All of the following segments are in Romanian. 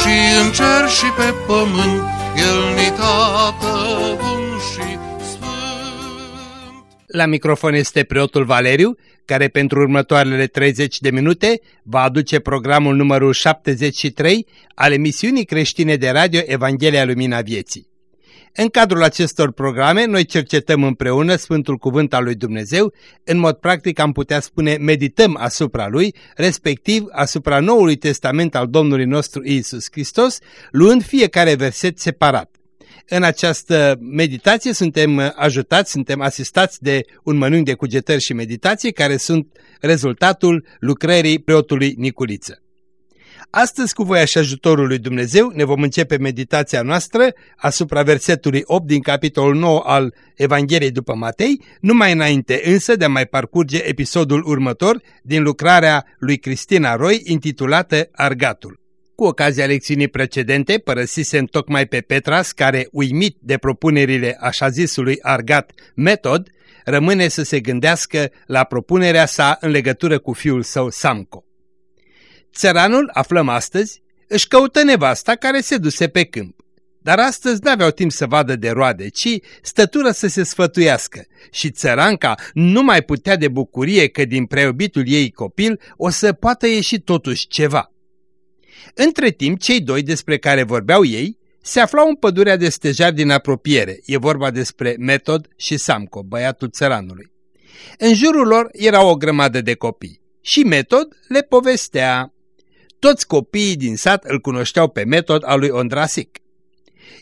și în cer și pe pământ, El ni tată bun și sfânt. La microfon este preotul Valeriu, care pentru următoarele 30 de minute va aduce programul numărul 73 al emisiunii creștine de radio Evanghelia Lumina Vieții. În cadrul acestor programe, noi cercetăm împreună Sfântul Cuvânt al lui Dumnezeu, în mod practic am putea spune medităm asupra lui, respectiv asupra Noului Testament al Domnului nostru Isus Hristos, luând fiecare verset separat. În această meditație suntem ajutați, suntem asistați de un mănânc de cugetări și meditații care sunt rezultatul lucrării preotului Niculiță. Astăzi, cu voia și ajutorul lui Dumnezeu, ne vom începe meditația noastră asupra versetului 8 din capitolul 9 al Evangheliei după Matei, numai înainte însă de a mai parcurge episodul următor din lucrarea lui Cristina Roy intitulată Argatul. Cu ocazia lecțiunii precedente, părăsisem tocmai pe Petras, care, uimit de propunerile așa zisului Argat Metod, rămâne să se gândească la propunerea sa în legătură cu fiul său Samco. Țăranul, aflăm astăzi, își căută nevasta care se duse pe câmp. Dar astăzi n-aveau timp să vadă de roade, ci stătură să se sfătuiască și țăranca nu mai putea de bucurie că din preobitul ei copil o să poată ieși totuși ceva. Între timp, cei doi despre care vorbeau ei se aflau în pădurea de stejar din apropiere. E vorba despre Metod și Samco, băiatul țăranului. În jurul lor era o grămadă de copii și Metod le povestea. Toți copiii din sat îl cunoșteau pe Metod al lui Ondrasic.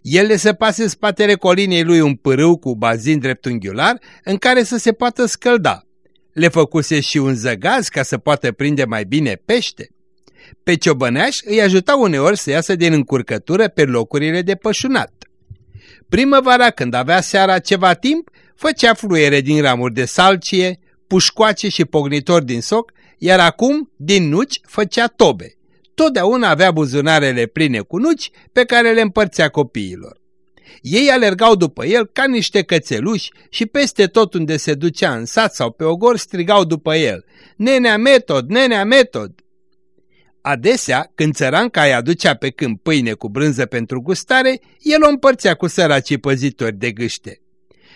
El le săpase spatele colinei lui un pârâu cu bazin dreptunghiular în care să se poată scălda. Le făcuse și un zăgaz ca să poată prinde mai bine pește. Pe ciobăneaș îi ajuta uneori să iasă din încurcătură pe locurile de pășunat. Primăvara, când avea seara ceva timp, făcea fluiere din ramuri de salcie, pușcoace și pognitori din soc, iar acum, din nuci, făcea tobe. Totdeauna avea buzunarele pline cu nuci pe care le împărțea copiilor. Ei alergau după el ca niște cățeluși și peste tot unde se ducea în sat sau pe ogor strigau după el, Nenea metod, nenea metod! Adesea, când țăranca îi aducea pe câmp pâine cu brânză pentru gustare, el o împărțea cu săracii păzitori de gâște.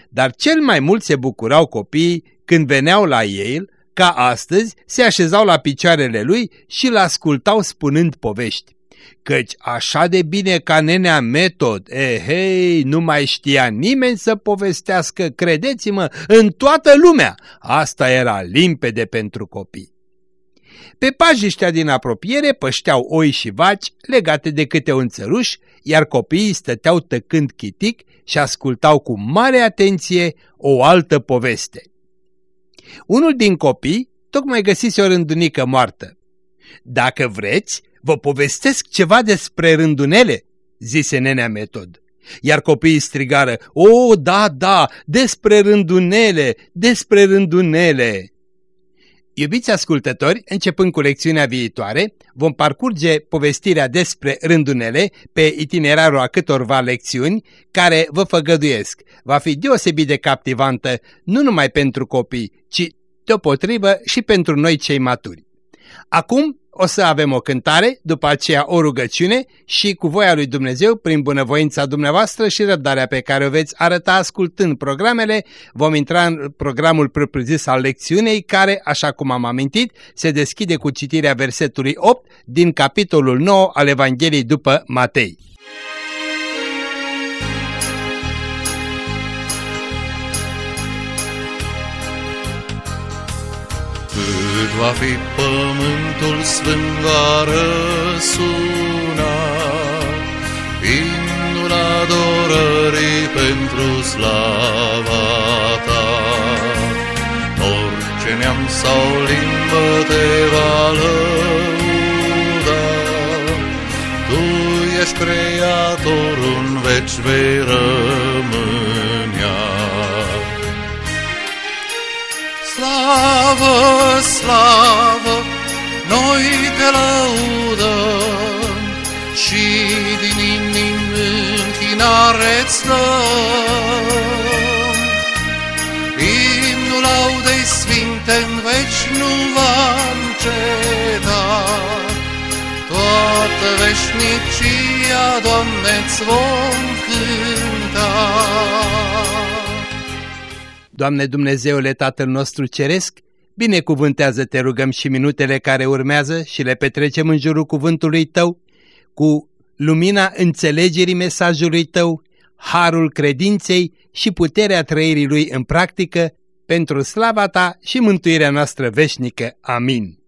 Dar cel mai mult se bucurau copiii când veneau la el, ca astăzi, se așezau la picioarele lui și îl ascultau spunând povești. Căci așa de bine ca nenea metod, ehei, nu mai știa nimeni să povestească, credeți-mă, în toată lumea. Asta era limpede pentru copii. Pe pajiștea din apropiere pășteau oi și vaci legate de câte un țăruș, iar copiii stăteau tăcând chitic și ascultau cu mare atenție o altă poveste. Unul din copii tocmai găsise o rândunică moartă. Dacă vreți, vă povestesc ceva despre rândunele, zise nenea Metod. Iar copiii strigară, o, da, da, despre rândunele, despre rândunele. Iubiți ascultători, începând cu lecțiunea viitoare, vom parcurge povestirea despre rândunele pe itinerarul a câtorva lecțiuni care vă făgăduiesc. Va fi deosebit de captivantă nu numai pentru copii, ci deopotrivă și pentru noi cei maturi. Acum o să avem o cântare, după aceea o rugăciune și cu voia lui Dumnezeu, prin bunăvoința dumneavoastră și răbdarea pe care o veți arăta ascultând programele, vom intra în programul propriu-zis al lecțiunei care, așa cum am amintit, se deschide cu citirea versetului 8 din capitolul 9 al Evangheliei după Matei. Cât va fi pământul sfânt va răsuna, Imnul adorării pentru slava ta. Orice neam sau limbă te va lăuda, Tu veci creator în veci vei rămânea. Slavă, slavă, noi te laudăm și din inim închinare-ți dăm. Imnul laudei sfinte în veci nu va înceta, toată veșnicia, Doamne-ți vom cânta. Doamne Dumnezeule Tatăl nostru Ceresc, binecuvântează te rugăm și minutele care urmează și le petrecem în jurul cuvântului Tău, cu lumina înțelegerii mesajului Tău, harul credinței și puterea trăirii Lui în practică, pentru slava Ta și mântuirea noastră veșnică. Amin.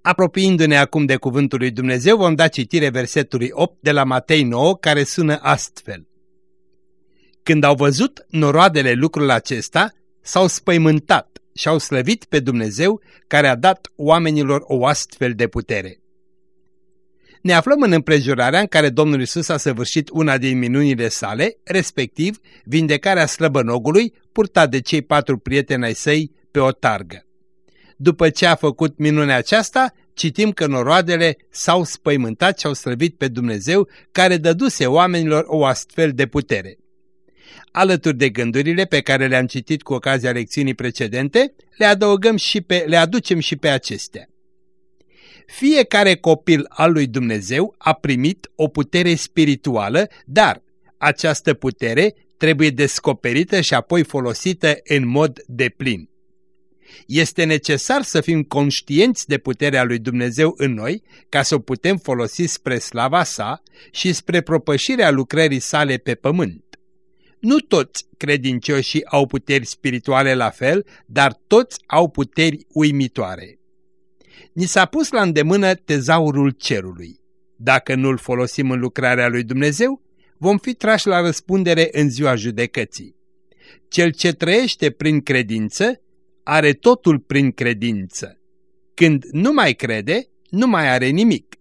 Apropiindu-ne acum de cuvântul lui Dumnezeu, vom da citire versetului 8 de la Matei 9, care sună astfel. Când au văzut noroadele lucrul acesta, s-au spăimântat și au slăvit pe Dumnezeu care a dat oamenilor o astfel de putere. Ne aflăm în împrejurarea în care Domnul Isus a săvârșit una din minunile sale, respectiv vindecarea slăbănogului purtat de cei patru prieteni ai săi pe o targă. După ce a făcut minunea aceasta, citim că noroadele s-au spăimântat și au slăvit pe Dumnezeu care dăduse oamenilor o astfel de putere. Alături de gândurile pe care le-am citit cu ocazia lecțiunii precedente, le adăugăm și pe, le aducem și pe acestea. Fiecare copil al lui Dumnezeu a primit o putere spirituală, dar această putere trebuie descoperită și apoi folosită în mod deplin. Este necesar să fim conștienți de puterea lui Dumnezeu în noi ca să o putem folosi spre slava sa și spre propășirea lucrării sale pe pământ. Nu toți credincioșii au puteri spirituale la fel, dar toți au puteri uimitoare. Ni s-a pus la îndemână tezaurul cerului. Dacă nu-l folosim în lucrarea lui Dumnezeu, vom fi trași la răspundere în ziua judecății. Cel ce trăiește prin credință, are totul prin credință. Când nu mai crede, nu mai are nimic.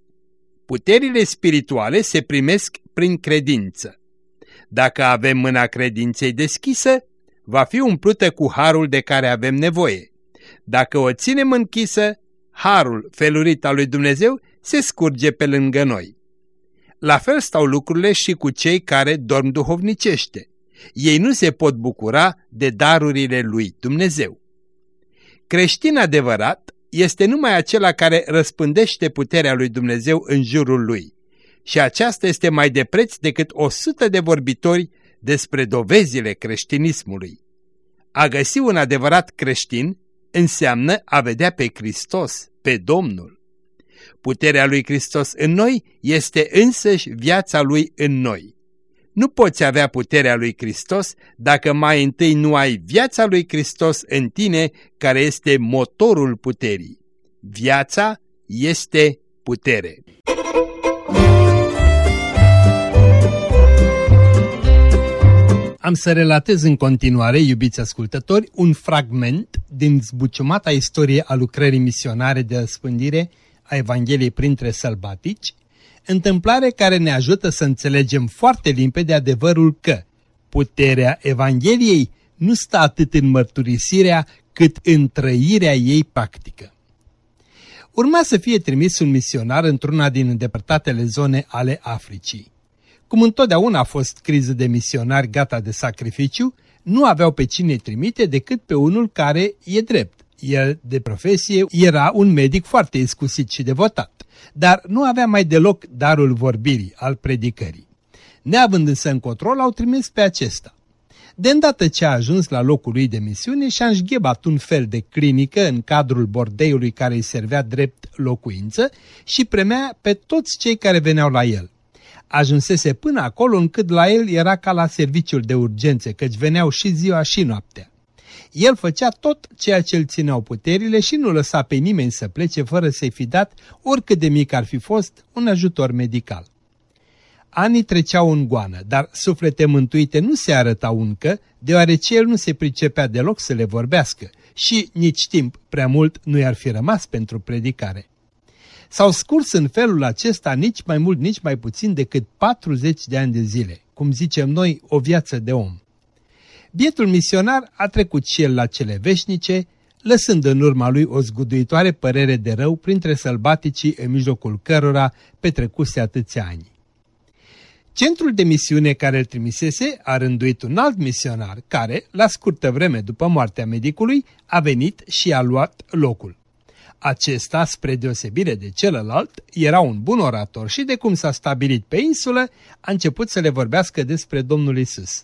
Puterile spirituale se primesc prin credință. Dacă avem mâna credinței deschisă, va fi umplută cu harul de care avem nevoie. Dacă o ținem închisă, harul felurit al lui Dumnezeu se scurge pe lângă noi. La fel stau lucrurile și cu cei care dorm duhovnicește. Ei nu se pot bucura de darurile lui Dumnezeu. Creștin adevărat este numai acela care răspândește puterea lui Dumnezeu în jurul lui și aceasta este mai de preț decât o sută de vorbitori despre dovezile creștinismului. A găsi un adevărat creștin înseamnă a vedea pe Hristos, pe Domnul. Puterea lui Hristos în noi este însăși viața lui în noi. Nu poți avea puterea lui Hristos dacă mai întâi nu ai viața lui Hristos în tine, care este motorul puterii. Viața este putere. Am să relatez în continuare, iubiți ascultători, un fragment din zbuciumata istorie a lucrării misionare de răspândire a Evangheliei printre sălbatici, întâmplare care ne ajută să înțelegem foarte limpede adevărul că puterea Evangheliei nu stă atât în mărturisirea cât în trăirea ei practică. Urma să fie trimis un misionar într-una din îndepărtatele zone ale Africii. Cum întotdeauna a fost criză de misionari gata de sacrificiu, nu aveau pe cine trimite decât pe unul care e drept. El, de profesie, era un medic foarte iscusit și devotat, dar nu avea mai deloc darul vorbirii, al predicării. Neavând însă încotro, l-au trimis pe acesta. De îndată ce a ajuns la locul lui de misiune și-a înșghebat un fel de clinică în cadrul bordeiului care îi servea drept locuință și premea pe toți cei care veneau la el ajunsese până acolo încât la el era ca la serviciul de urgențe, căci veneau și ziua și noaptea. El făcea tot ceea ce îl țineau puterile și nu lăsa pe nimeni să plece fără să-i fi dat, oricât de mic ar fi fost, un ajutor medical. Anii treceau în goană, dar suflete mântuite nu se arătau încă, deoarece el nu se pricepea deloc să le vorbească și nici timp prea mult nu i-ar fi rămas pentru predicare. S-au scurs în felul acesta nici mai mult, nici mai puțin decât 40 de ani de zile, cum zicem noi, o viață de om. Bietul misionar a trecut și el la cele veșnice, lăsând în urma lui o zguduitoare părere de rău printre sălbaticii în mijlocul cărora petrecuse atâția ani. Centrul de misiune care îl trimisese a rânduit un alt misionar care, la scurtă vreme după moartea medicului, a venit și a luat locul. Acesta, spre deosebire de celălalt, era un bun orator și de cum s-a stabilit pe insulă, a început să le vorbească despre Domnul Isus.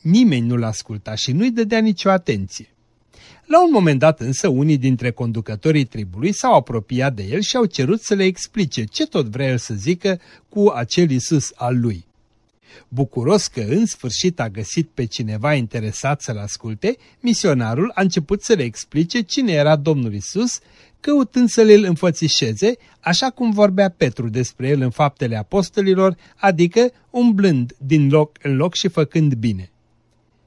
Nimeni nu-l asculta și nu-i dădea nicio atenție. La un moment dat însă unii dintre conducătorii tribului s-au apropiat de el și au cerut să le explice ce tot vrea el să zică cu acel Isus al lui. Bucuros că în sfârșit a găsit pe cineva interesat să-l asculte, misionarul a început să le explice cine era Domnul Isus, căutând să le înfățișeze, așa cum vorbea Petru despre el în faptele apostolilor, adică umblând din loc în loc și făcând bine.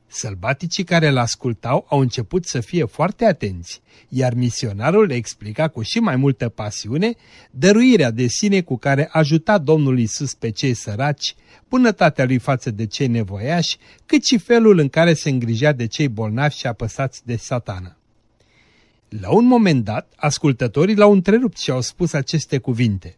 Sălbaticii care îl ascultau au început să fie foarte atenți, iar misionarul le explica cu și mai multă pasiune dăruirea de sine cu care ajuta Domnul Isus pe cei săraci, bunătatea lui față de cei nevoiași, cât și felul în care se îngrijea de cei bolnavi și apăsați de satana. La un moment dat, ascultătorii l-au întrerupt și au spus aceste cuvinte.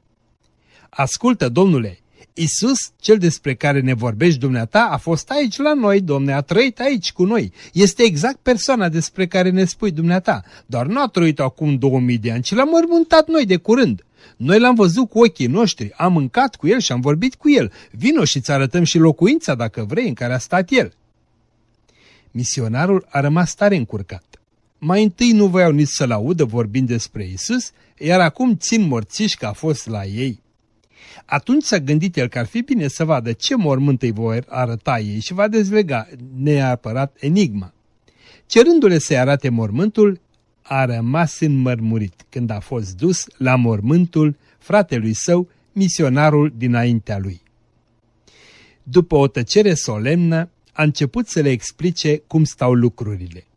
Ascultă, domnule, Isus, cel despre care ne vorbești dumneata, a fost aici la noi, domne, a trăit aici cu noi. Este exact persoana despre care ne spui dumneata, doar nu a trăit acum 2000 de ani, ci l-am mormântat noi de curând. Noi l-am văzut cu ochii noștri, am mâncat cu el și am vorbit cu el. Vino și ți arătăm și locuința, dacă vrei, în care a stat el. Misionarul a rămas tare încurcat. Mai întâi nu voiau nici să-l audă vorbind despre Isus, iar acum țin morțiși că a fost la ei. Atunci s-a gândit el că ar fi bine să vadă ce mormânt îi vor arăta ei și va dezlega neapărat enigma. Cerându-le să-i arate mormântul, a rămas înmărmurit când a fost dus la mormântul fratelui său, misionarul dinaintea lui. După o tăcere solemnă, a început să le explice cum stau lucrurile.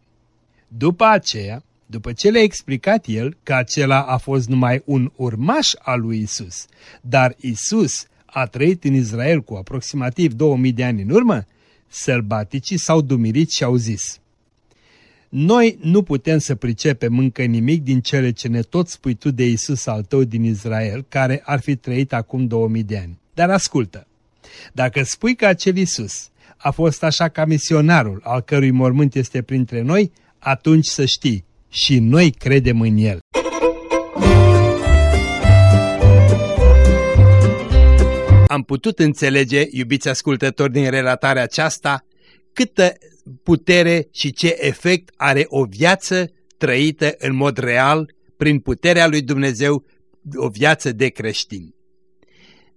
După aceea, după ce le-a explicat el că acela a fost numai un urmaș al lui Isus, dar Isus a trăit în Israel cu aproximativ 2000 de ani în urmă, sălbaticii s-au dumirit și au zis Noi nu putem să pricepem încă nimic din cele ce ne tot spui tu de Isus al tău din Israel, care ar fi trăit acum 2000 de ani. Dar ascultă, dacă spui că acel Isus a fost așa ca misionarul al cărui mormânt este printre noi, atunci să știi, și noi credem în El. Am putut înțelege, iubiți ascultători, din relatarea aceasta, câtă putere și ce efect are o viață trăită în mod real, prin puterea lui Dumnezeu, o viață de creștin.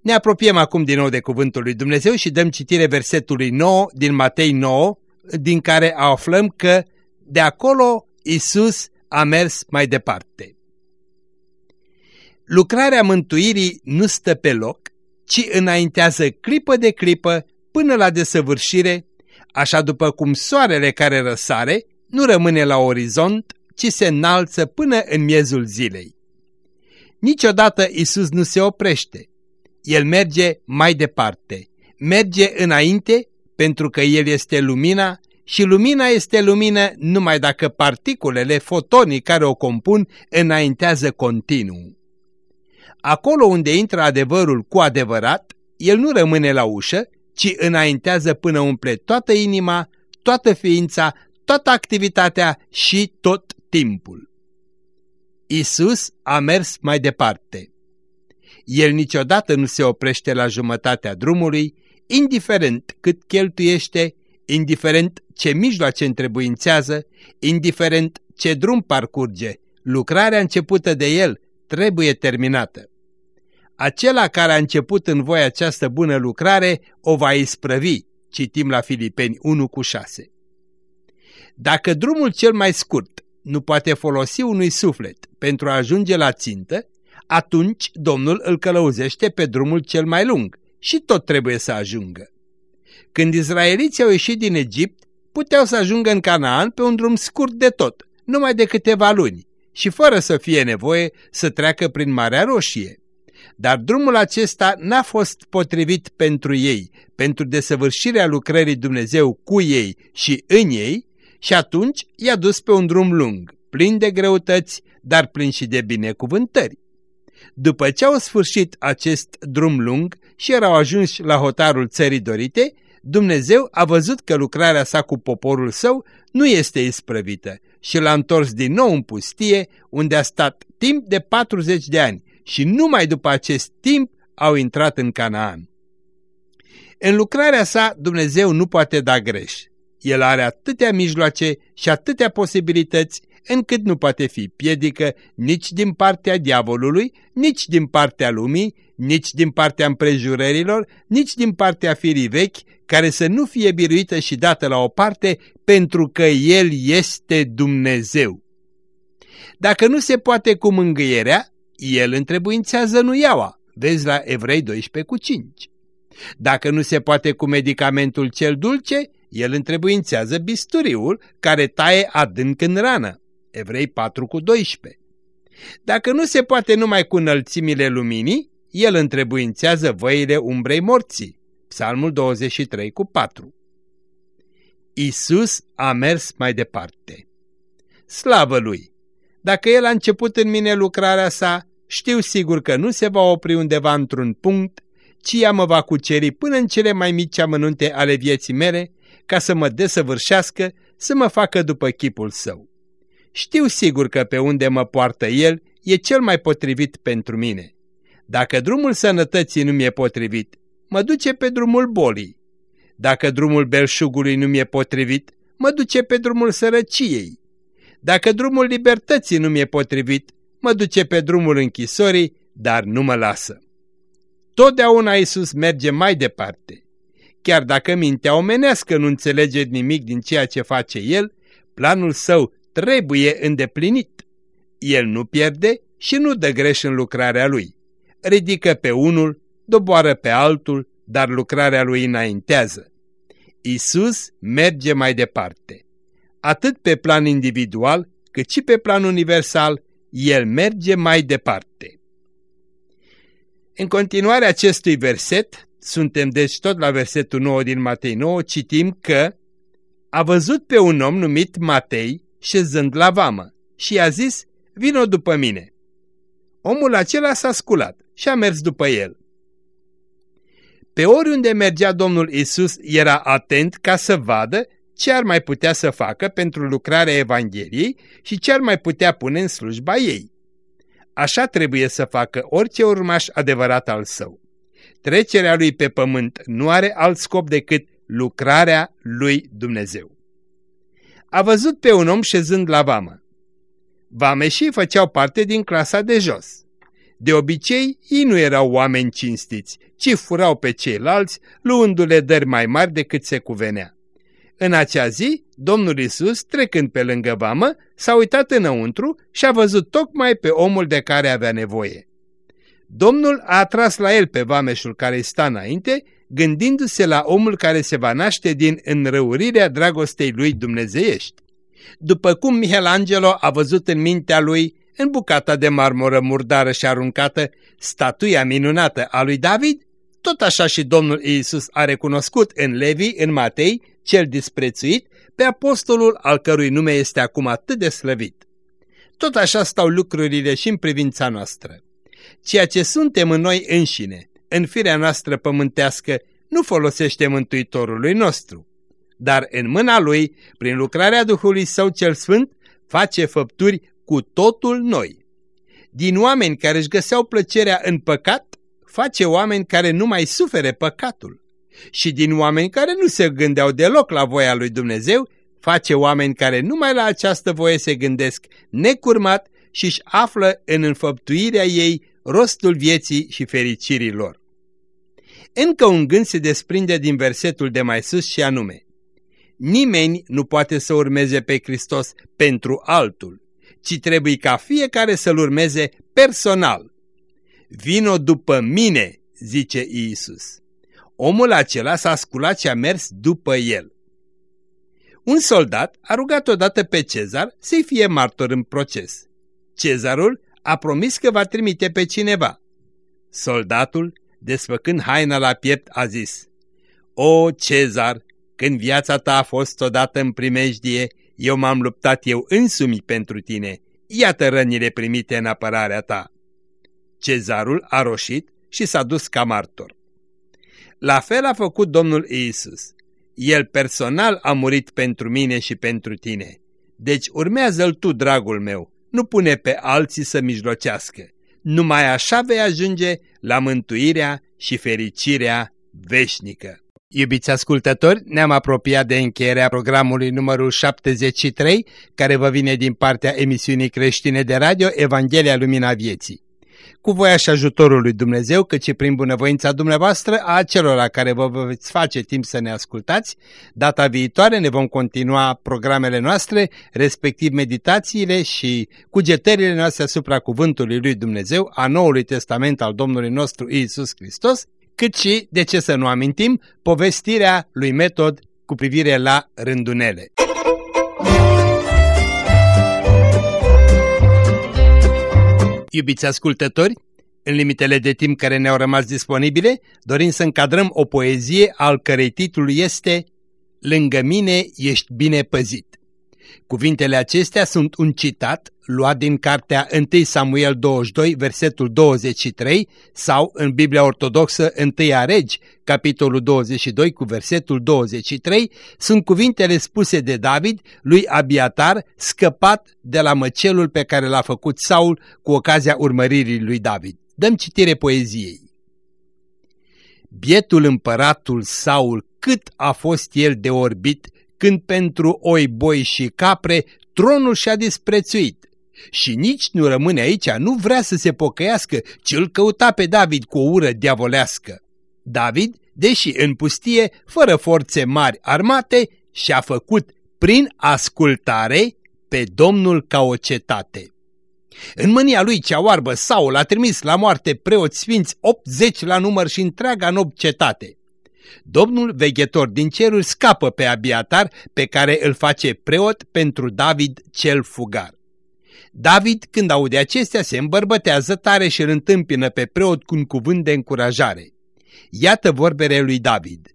Ne apropiem acum din nou de cuvântul lui Dumnezeu și dăm citire versetului 9 din Matei 9, din care aflăm că de acolo Isus a mers mai departe. Lucrarea mântuirii nu stă pe loc, ci înaintează clipă de clipă până la desăvârșire, așa după cum soarele care răsare nu rămâne la orizont, ci se înalță până în miezul zilei. Niciodată Isus nu se oprește. El merge mai departe, merge înainte pentru că El este lumina și lumina este lumină numai dacă particulele, fotonii care o compun, înaintează continuu. Acolo unde intră adevărul cu adevărat, el nu rămâne la ușă, ci înaintează până umple toată inima, toată ființa, toată activitatea și tot timpul. Isus a mers mai departe. El niciodată nu se oprește la jumătatea drumului, indiferent cât cheltuiește, indiferent ce mijloace întrebuințează, indiferent ce drum parcurge, lucrarea începută de el trebuie terminată. Acela care a început în voi această bună lucrare o va isprăvi, citim la Filipeni 1 cu 6. Dacă drumul cel mai scurt nu poate folosi unui suflet pentru a ajunge la țintă, atunci Domnul îl călăuzește pe drumul cel mai lung și tot trebuie să ajungă. Când izraeliții au ieșit din Egipt, puteau să ajungă în Canaan pe un drum scurt de tot, numai de câteva luni, și fără să fie nevoie să treacă prin Marea Roșie. Dar drumul acesta n-a fost potrivit pentru ei, pentru desăvârșirea lucrării Dumnezeu cu ei și în ei, și atunci i-a dus pe un drum lung, plin de greutăți, dar plin și de binecuvântări. După ce au sfârșit acest drum lung și erau ajuns la hotarul țării dorite, Dumnezeu a văzut că lucrarea sa cu poporul său nu este isprăvită și l-a întors din nou în pustie, unde a stat timp de 40 de ani și numai după acest timp au intrat în Canaan. În lucrarea sa Dumnezeu nu poate da greș. El are atâtea mijloace și atâtea posibilități încât nu poate fi piedică nici din partea diavolului, nici din partea lumii, nici din partea împrejurărilor, nici din partea firii vechi, care să nu fie biruită și dată la o parte, pentru că El este Dumnezeu. Dacă nu se poate cu mângâierea, El întrebuințează nuiaua, vezi la Evrei 12 cu 5. Dacă nu se poate cu medicamentul cel dulce, el întrebuințează bisturiul care taie adânc în rană. Evrei 4 cu 12. Dacă nu se poate numai cu înălțimile luminii, el întrebuințează văile umbrei morții. Psalmul 23 cu 4. Isus a mers mai departe. Slavă lui! Dacă el a început în mine lucrarea sa, știu sigur că nu se va opri undeva într-un punct, ci ea mă va cuceri până în cele mai mici amănunte ale vieții mele, ca să mă desăvârșească, să mă facă după chipul său. Știu sigur că pe unde mă poartă el e cel mai potrivit pentru mine. Dacă drumul sănătății nu mi-e potrivit, mă duce pe drumul bolii. Dacă drumul belșugului nu mi-e potrivit, mă duce pe drumul sărăciei. Dacă drumul libertății nu mi-e potrivit, mă duce pe drumul închisorii, dar nu mă lasă. Totdeauna Iisus merge mai departe. Chiar dacă mintea omenească nu înțelege nimic din ceea ce face El, planul său trebuie îndeplinit. El nu pierde și nu dă greș în lucrarea lui. Ridică pe unul, doboară pe altul, dar lucrarea lui înaintează. Isus merge mai departe. Atât pe plan individual, cât și pe plan universal, El merge mai departe. În continuarea acestui verset, suntem deci tot la versetul 9 din Matei 9, citim că a văzut pe un om numit Matei șezând la vamă și i-a zis, vino după mine. Omul acela s-a sculat și a mers după el. Pe oriunde mergea Domnul Isus era atent ca să vadă ce ar mai putea să facă pentru lucrarea Evangheliei și ce ar mai putea pune în slujba ei. Așa trebuie să facă orice urmaș adevărat al său. Trecerea lui pe pământ nu are alt scop decât lucrarea lui Dumnezeu a văzut pe un om șezând la vamă. Vameșii făceau parte din clasa de jos. De obicei, ei nu erau oameni cinstiți, ci furau pe ceilalți, luându-le dări mai mari decât se cuvenea. În acea zi, Domnul Isus, trecând pe lângă vamă, s-a uitat înăuntru și a văzut tocmai pe omul de care avea nevoie. Domnul a atras la el pe vameșul care sta înainte gândindu-se la omul care se va naște din înrăurirea dragostei lui dumnezeiești. După cum Michelangelo a văzut în mintea lui, în bucata de marmură murdară și aruncată, statuia minunată a lui David, tot așa și Domnul Iisus a recunoscut în Levi, în Matei, cel disprețuit, pe apostolul al cărui nume este acum atât de slăvit. Tot așa stau lucrurile și în privința noastră. Ceea ce suntem în noi înșine, în firea noastră pământească nu folosește Mântuitorului nostru, dar în mâna Lui, prin lucrarea Duhului Său cel Sfânt, face făpturi cu totul noi. Din oameni care își găseau plăcerea în păcat, face oameni care nu mai sufere păcatul. Și din oameni care nu se gândeau deloc la voia lui Dumnezeu, face oameni care numai la această voie se gândesc necurmat și își află în înfăptuirea ei rostul vieții și fericirii lor. Încă un gând se desprinde din versetul de mai sus și anume, Nimeni nu poate să urmeze pe Hristos pentru altul, ci trebuie ca fiecare să-L urmeze personal. Vino după mine, zice Iisus. Omul acela s-a sculat și a mers după el. Un soldat a rugat odată pe Cezar să-i fie martor în proces. Cezarul a promis că va trimite pe cineva. Soldatul, desfăcând haina la piept, a zis, O, Cezar, când viața ta a fost odată în primejdie, eu m-am luptat eu însumi pentru tine. Iată rănile primite în apărarea ta. Cezarul a roșit și s-a dus ca martor. La fel a făcut Domnul Iisus. El personal a murit pentru mine și pentru tine. Deci urmează-l tu, dragul meu, nu pune pe alții să mijlocească. Numai așa vei ajunge la mântuirea și fericirea veșnică. Iubiți ascultători, ne-am apropiat de încheierea programului numărul 73, care vă vine din partea emisiunii creștine de radio Evanghelia Lumina Vieții. Cu voia și ajutorul lui Dumnezeu, căci prin bunăvoința dumneavoastră a celor care vă veți face timp să ne ascultați, data viitoare ne vom continua programele noastre, respectiv meditațiile și cugetările noastre asupra cuvântului lui Dumnezeu, a Noului Testament al Domnului nostru Iisus Hristos, cât și, de ce să nu amintim, povestirea lui Metod cu privire la rândunele. Iubiți ascultători, în limitele de timp care ne-au rămas disponibile, dorim să încadrăm o poezie al cărei titlu este Lângă mine ești bine păzit. Cuvintele acestea sunt un citat luat din cartea 1 Samuel 22, versetul 23 sau în Biblia Ortodoxă 1 Regi, capitolul 22 cu versetul 23, sunt cuvintele spuse de David lui Abiatar scăpat de la măcelul pe care l-a făcut Saul cu ocazia urmăririi lui David. Dăm citire poeziei. Bietul împăratul Saul, cât a fost el de orbit când pentru oi, boi și capre tronul și-a disprețuit. Și nici nu rămâne aici, nu vrea să se pocăiască, ci îl căuta pe David cu o ură diavolească. David, deși în pustie, fără forțe mari armate, și-a făcut prin ascultare pe Domnul ca o cetate. În mânia lui cea oarbă, Saul a trimis la moarte preoți sfinți 80 la număr și întreaga nob cetate. Domnul veghetor din ceruri scapă pe Abiatar pe care îl face preot pentru David cel fugar. David, când aude acestea, se îmbărbătează tare și îl întâmpină pe preot cu un cuvânt de încurajare. Iată vorbele lui David.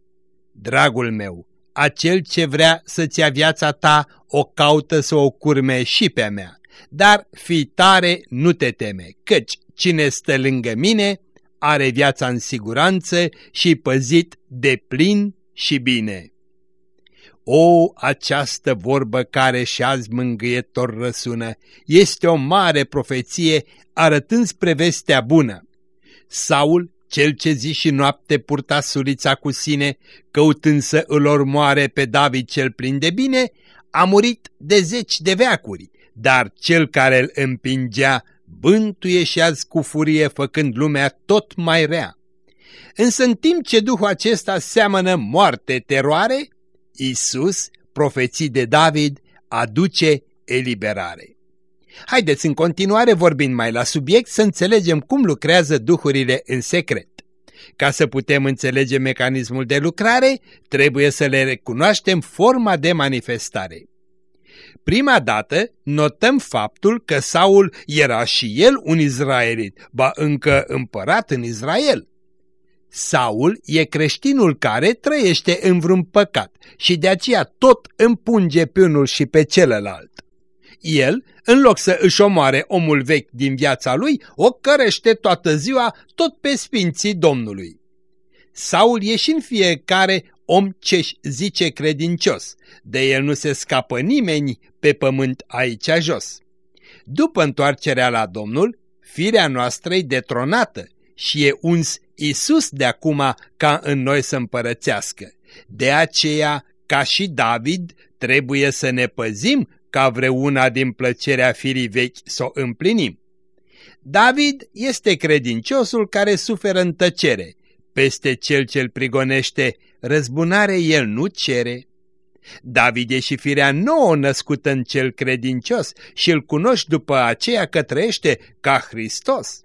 Dragul meu, acel ce vrea să-ți ia viața ta, o caută să o curme și pe a mea. Dar fi tare, nu te teme, căci cine stă lângă mine, are viața în siguranță și păzit de plin și bine. O, această vorbă care și azi mângâietor răsună, este o mare profeție arătând spre vestea bună. Saul, cel ce zi și noapte purta sulița cu sine, căutând să îl ormoare pe David cel plin de bine, a murit de zeci de veacuri, dar cel care îl împingea bântuie și azi cu furie făcând lumea tot mai rea. Însă în timp ce Duhul acesta seamănă moarte, teroare, Isus, profeții de David, aduce eliberare. Haideți în continuare vorbind mai la subiect să înțelegem cum lucrează duhurile în secret. Ca să putem înțelege mecanismul de lucrare, trebuie să le recunoaștem forma de manifestare. Prima dată notăm faptul că Saul era și el un izraelit, ba încă împărat în Israel. Saul e creștinul care trăiește în vreun păcat și de aceea tot împunge pe unul și pe celălalt. El, în loc să își omoare omul vechi din viața lui, o cărește toată ziua tot pe sfinții Domnului. Saul e și în fiecare om ce-și zice credincios, de el nu se scapă nimeni pe pământ aici jos. După întoarcerea la Domnul, firea noastră e detronată și e uns Isus de acum ca în noi să împărățească. De aceea, ca și David, trebuie să ne păzim ca vreuna din plăcerea firii vechi să o împlinim. David este credinciosul care suferă în tăcere. Peste cel ce-l prigonește, răzbunare el nu cere. David e și firea nouă născută în cel credincios și îl cunoști după aceea că trăiește ca Hristos.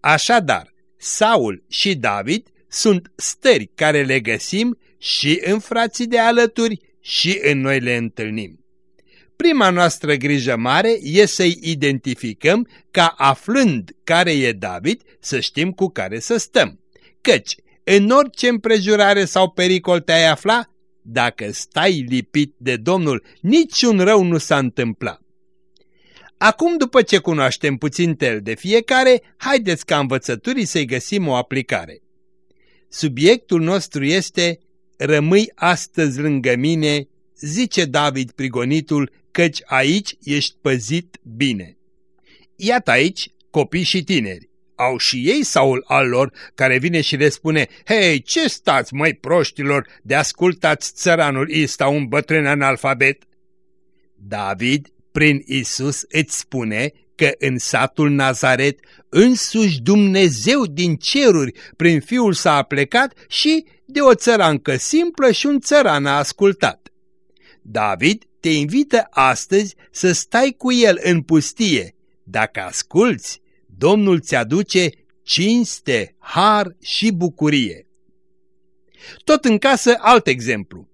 Așadar, Saul și David sunt stări care le găsim și în frații de alături și în noi le întâlnim. prima noastră grijă mare e să-i identificăm ca aflând care e David, să știm cu care să stăm. Căci, în orice împrejurare sau pericol te-ai afla, dacă stai lipit de Domnul, niciun rău nu s-a întâmplat. Acum, după ce cunoaștem puțin tel de fiecare, haideți ca învățăturii să-i găsim o aplicare. Subiectul nostru este Rămâi astăzi lângă mine, zice David prigonitul, căci aici ești păzit bine. Iată aici copii și tineri. Au și ei Saul al lor care vine și le spune, Hei, ce stați, mai proștilor, de ascultați țăranul ăsta un bătrân analfabet? David, prin Isus, îți spune că în satul Nazaret însuși Dumnezeu din ceruri prin Fiul s-a plecat și de o țărancă simplă și un țăran a ascultat. David te invită astăzi să stai cu el în pustie. Dacă asculți, Domnul ți aduce cinste, har și bucurie. Tot în casă alt exemplu.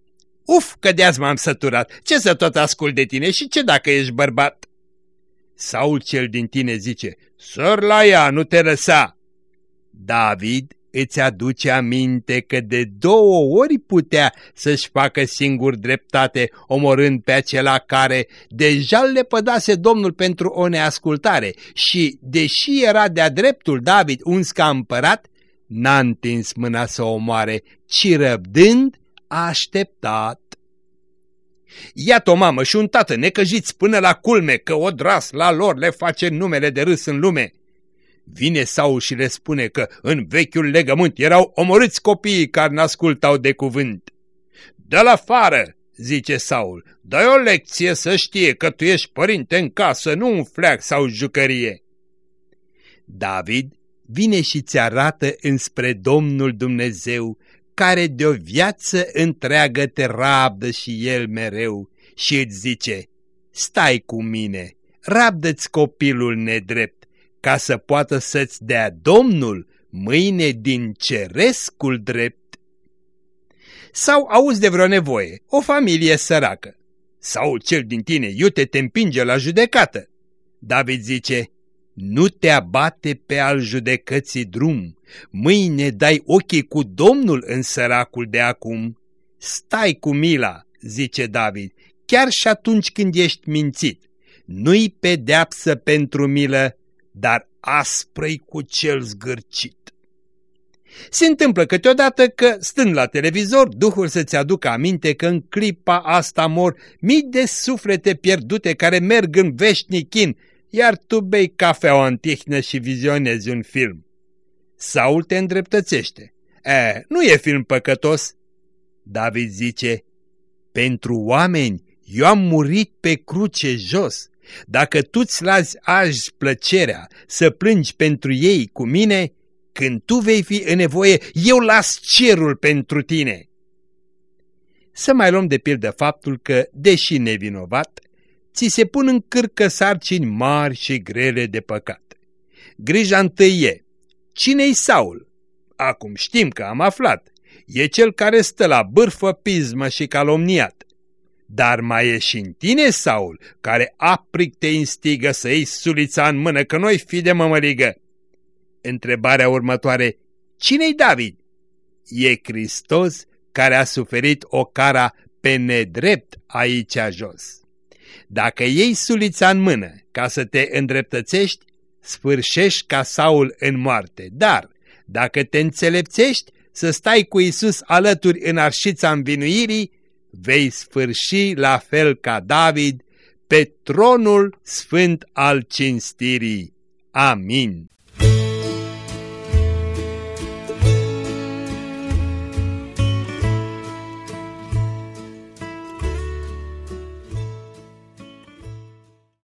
Uf, că de azi m-am săturat, ce să tot ascult de tine și ce dacă ești bărbat? Saul cel din tine zice, săr la ea, nu te lăsa. David îți aduce aminte că de două ori putea să-și facă singur dreptate, omorând pe acela care deja le pădase Domnul pentru o neascultare și, deși era de-a dreptul David uns ca împărat, n-a întins mâna să o omoare, ci răbdând a așteptat. Iată o mamă și un tată necăjiți până la culme că o dras la lor le face numele de râs în lume. Vine Saul și le spune că în vechiul legământ erau omorâți copiii care n-ascultau de cuvânt. Dă-l afară, zice Saul, dă o lecție să știe că tu ești părinte în casă, nu un fleac sau jucărie. David vine și ți arată înspre Domnul Dumnezeu, care de o viață întreagă te rabdă și el mereu și îți zice, stai cu mine, rabdă-ți copilul nedrept, ca să poată să-ți dea Domnul mâine din cerescul drept. Sau auzi de vreo nevoie, o familie săracă, sau cel din tine iute te împinge la judecată. David zice, nu te abate pe al judecății drum, mâine dai ochii cu Domnul în săracul de acum. Stai cu mila, zice David, chiar și atunci când ești mințit. Nu-i pedeapsă pentru milă, dar aspră cu cel zgârcit. Se întâmplă câteodată că, stând la televizor, Duhul să-ți aducă aminte că în clipa asta mor mii de suflete pierdute care merg în veșnic chin, iar tu bei cafea o antihnă și vizionezi un film. Saul te îndreptățește. E, nu e film păcătos. David zice, pentru oameni eu am murit pe cruce jos dacă tu-ți lazi azi plăcerea să plângi pentru ei cu mine, când tu vei fi în nevoie, eu las cerul pentru tine. Să mai luăm de pildă faptul că, deși nevinovat, ți se pun în cârcă sarcini mari și grele de păcat. Grija întâi e, cine-i Saul? Acum știm că am aflat, e cel care stă la bârfă, pismă și calomniat. Dar mai e și în tine, Saul, care apric te instigă să iei sulița în mână, că noi fi de mămăligă. Întrebarea următoare, cine-i David? E Hristos care a suferit o cara pe nedrept aici jos. Dacă iei sulița în mână ca să te îndreptățești, sfârșești ca Saul în moarte, dar dacă te înțelepțești să stai cu Isus alături în arșița învinuirii, vei sfârși la fel ca David pe tronul sfânt al cinstirii. Amin.